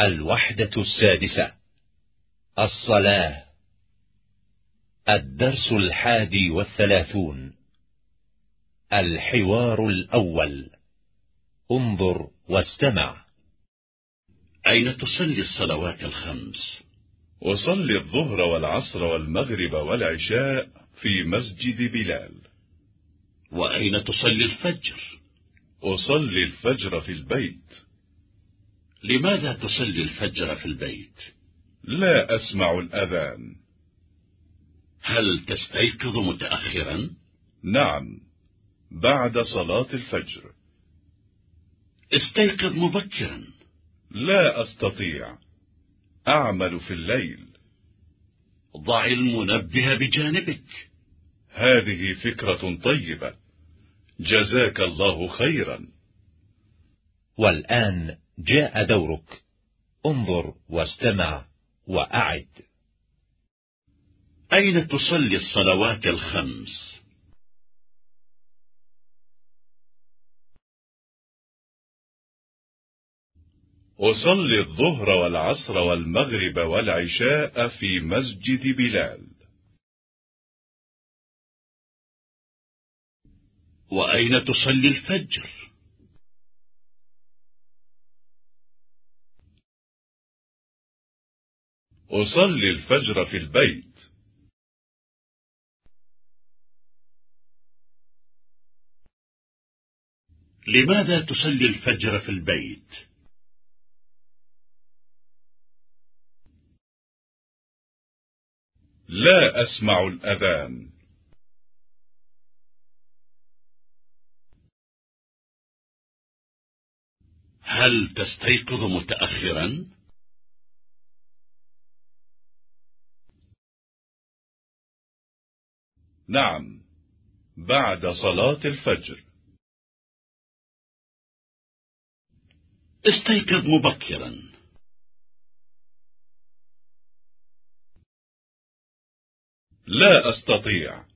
الوحدة السادسة. الصلاة. الدرس الحادي والثلاثون. الحوار الأول. انظر واستمع. أين تصلي الصلوات الخمس؟ أصلي الظهر والعصر والمغرب والعشاء في مسجد بلال. وأين تصلي الفجر؟ أصلي الفجر في البيت. لماذا تصلي الفجر في البيت؟ لا أسمع الأذان. هل تستيقظ متأخرا؟ نعم بعد صلاة الفجر. استيقظ مبكرا. لا أستطيع. أعمل في الليل. ضع المنبه بجانبك. هذه فكرة طيبة. جزاك الله خيرا. والآن جاء دورك. انظر واستمع وأعد. أين تصلي الصلوات الخمس؟ أصلي الظهر والعصر والمغرب والعشاء في مسجد بلال. وأين تصلي الفجر؟ أصلي الفجر في البيت. لماذا تصلي الفجر في البيت؟ لا أسمع الأذان. هل تستيقظ متأخرا؟ نعم بعد صلاة الفجر. استيقظ مبكرا. لا أستطيع.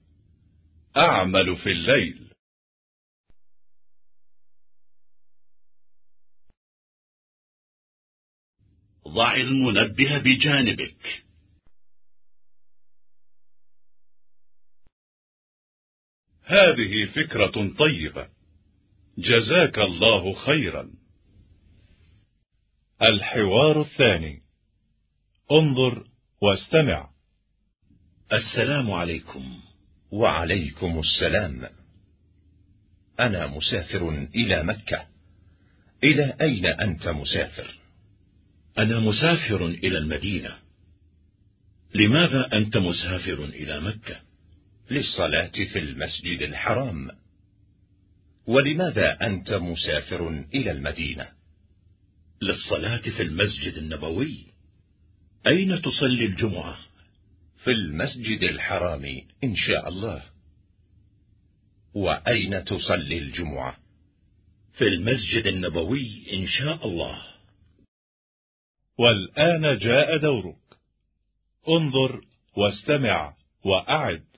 أعمل في الليل. ضع المنبه بجانبك. هذه فكرة طيبة. جزاك الله خيرا. الحوار الثاني. انظر واستمع. السلام عليكم وعليكم السلام. أنا مسافر إلى مكة. إلى أين أنت مسافر؟ أنا مسافر إلى المدينة. لماذا أنت مسافر إلى مكة؟ للصلاة في المسجد الحرام. ولماذا أنت مسافر إلى المدينة؟ للصلاة في المسجد النبوي. أين تصلي الجمعة؟ في المسجد الحرام إن شاء الله. وأين تصلي الجمعة؟ في المسجد النبوي إن شاء الله. والآن جاء دورك. انظر واستمع وأعد.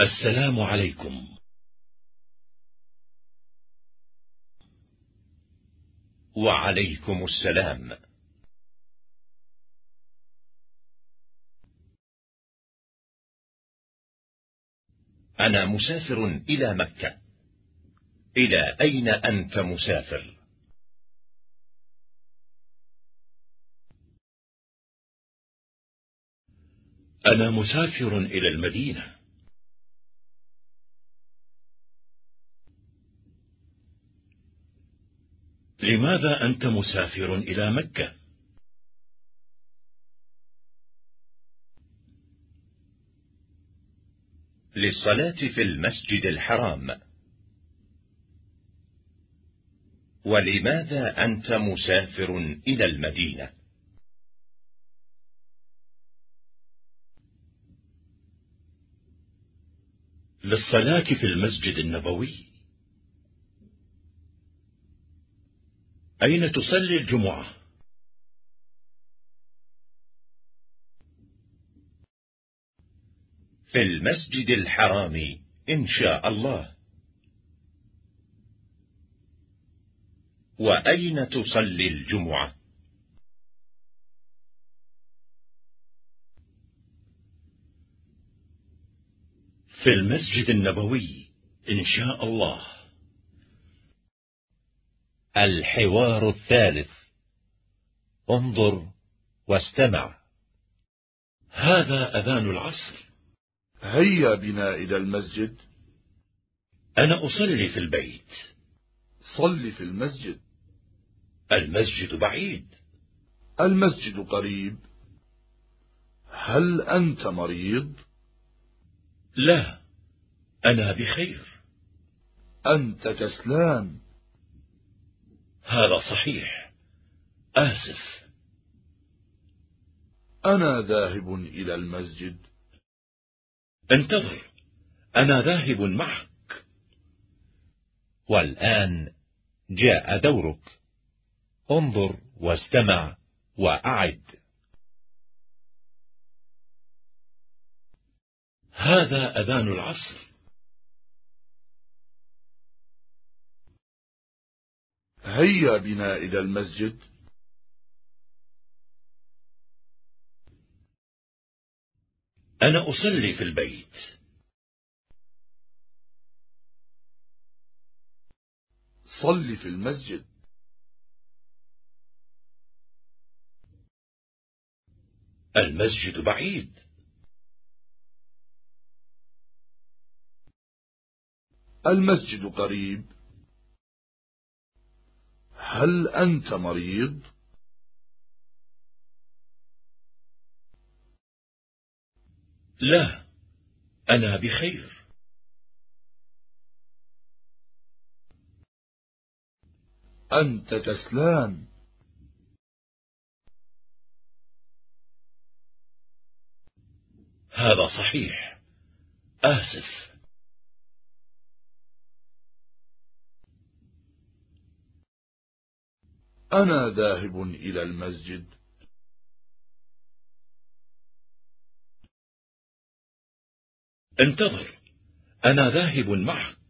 السلام عليكم. وعليكم السلام. أنا مسافر إلى مكة. إلى أين أنت مسافر؟ أنا مسافر إلى المدينة. لماذا أنت مسافر إلى مكة؟ للصلاة في المسجد الحرام. ولماذا أنت مسافر إلى المدينة؟ للصلاة في المسجد النبوي. أين تصلي الجمعة؟ في المسجد الحرام إن شاء الله. وأين تصلي الجمعة؟ في المسجد النبوي إن شاء الله. الحوار الثالث. انظر واستمع. هذا أذان العصر. هيا بنا إلى المسجد. أنا أصلي في البيت. صل في المسجد. المسجد بعيد. المسجد قريب. هل أنت مريض؟ لا أنا بخير. أنت كسلان. هذا صحيح. آسف. أنا ذاهب إلى المسجد. انتظر. أنا ذاهب معك. والآن جاء دورك. انظر واستمع وأعد. هذا أذان العصر. هيا بنا إلى المسجد. أنا أصلي في البيت. صل في المسجد. المسجد بعيد. المسجد قريب. هل أنت مريض؟ لا أنا بخير. أنت كسلان هذا صحيح. آسف. أنا ذاهب إلى المسجد. انتظر. أنا ذاهب معك.